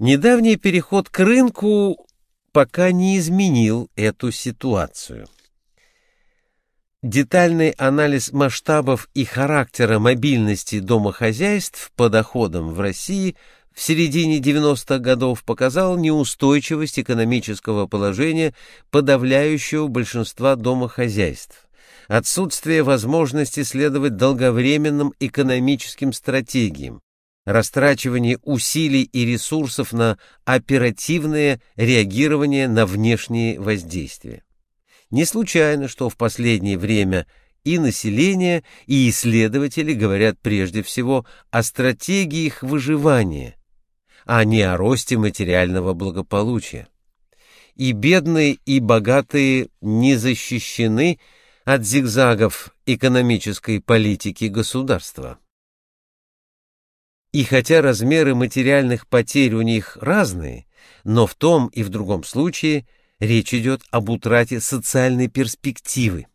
Недавний переход к рынку пока не изменил эту ситуацию. Детальный анализ масштабов и характера мобильности домохозяйств по доходам в России в середине 90-х годов показал неустойчивость экономического положения подавляющего большинства домохозяйств, отсутствие возможности следовать долговременным экономическим стратегиям, растрачивание усилий и ресурсов на оперативное реагирование на внешние воздействия. Не случайно, что в последнее время и население, и исследователи говорят прежде всего о стратегии их выживания, а не о росте материального благополучия. И бедные, и богатые не защищены от зигзагов экономической политики государства. И хотя размеры материальных потерь у них разные, но в том и в другом случае – Речь идет об утрате социальной перспективы.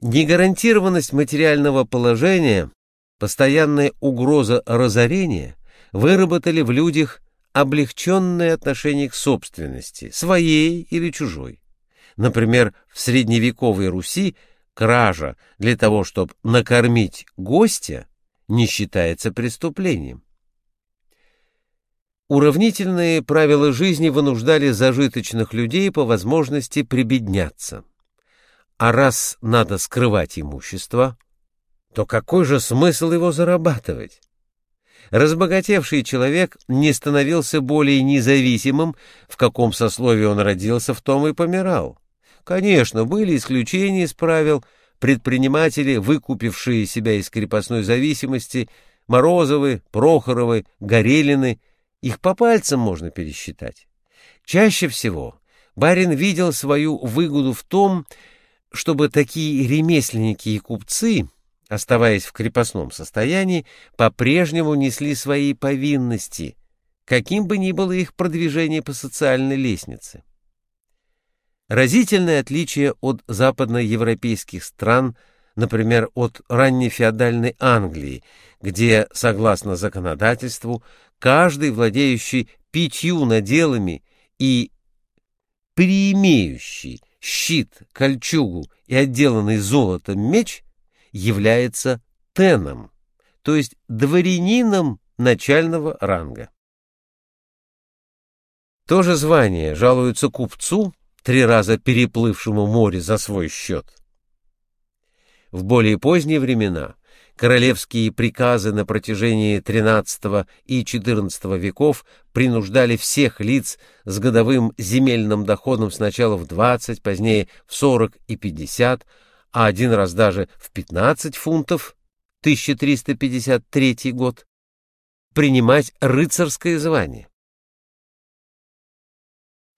Негарантированность материального положения, постоянная угроза разорения выработали в людях облегченное отношение к собственности, своей или чужой. Например, в средневековой Руси кража для того, чтобы накормить гостя, не считается преступлением. Уравнительные правила жизни вынуждали зажиточных людей по возможности прибедняться. А раз надо скрывать имущество, то какой же смысл его зарабатывать? Разбогатевший человек не становился более независимым, в каком сословии он родился, в том и помирал. Конечно, были исключения из правил, предприниматели, выкупившие себя из крепостной зависимости, Морозовы, Прохоровы, Горелины — их по пальцам можно пересчитать. Чаще всего барин видел свою выгоду в том, чтобы такие ремесленники и купцы, оставаясь в крепостном состоянии, по-прежнему несли свои повинности, каким бы ни было их продвижение по социальной лестнице. Разительное отличие от западноевропейских стран, например, от раннефеодальной Англии, где, согласно законодательству, каждый, владеющий пятью наделами и преимеющий щит, кольчугу и отделанный золотом меч, является теном, то есть дворянином начального ранга. То же звание жалуется купцу, три раза переплывшему море за свой счет. В более поздние времена Королевские приказы на протяжении XIII и XIV веков принуждали всех лиц с годовым земельным доходом сначала в 20, позднее в 40 и 50, а один раз даже в 15 фунтов, 1353 год, принимать рыцарское звание.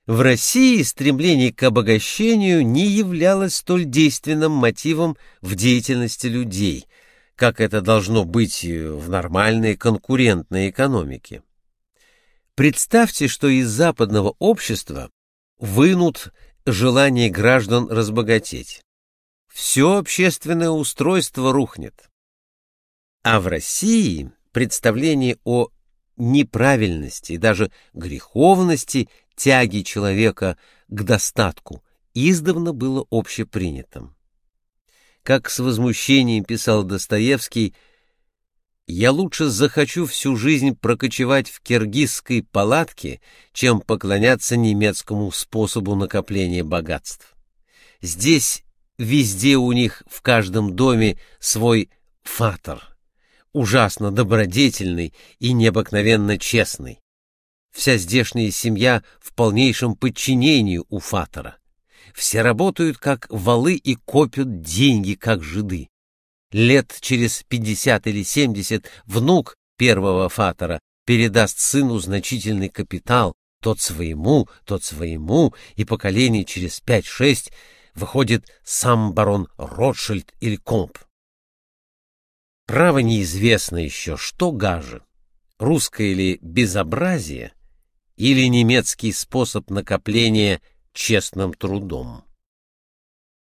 В России стремление к обогащению не являлось столь действенным мотивом в деятельности людей – как это должно быть в нормальной конкурентной экономике. Представьте, что из западного общества вынут желание граждан разбогатеть. Все общественное устройство рухнет. А в России представление о неправильности и даже греховности тяги человека к достатку издавна было общепринятым как с возмущением писал Достоевский, «Я лучше захочу всю жизнь прокочевать в киргизской палатке, чем поклоняться немецкому способу накопления богатств. Здесь везде у них в каждом доме свой фатер, ужасно добродетельный и необыкновенно честный. Вся здешняя семья в полнейшем подчинении у фатера. Все работают как валы и копят деньги, как жиды. Лет через пятьдесят или семьдесят внук первого фатора передаст сыну значительный капитал, тот своему, тот своему, и поколение через пять-шесть выходит сам барон Ротшильд или Комп. Право неизвестно еще, что гаже, русское ли безобразие или немецкий способ накопления честным трудом.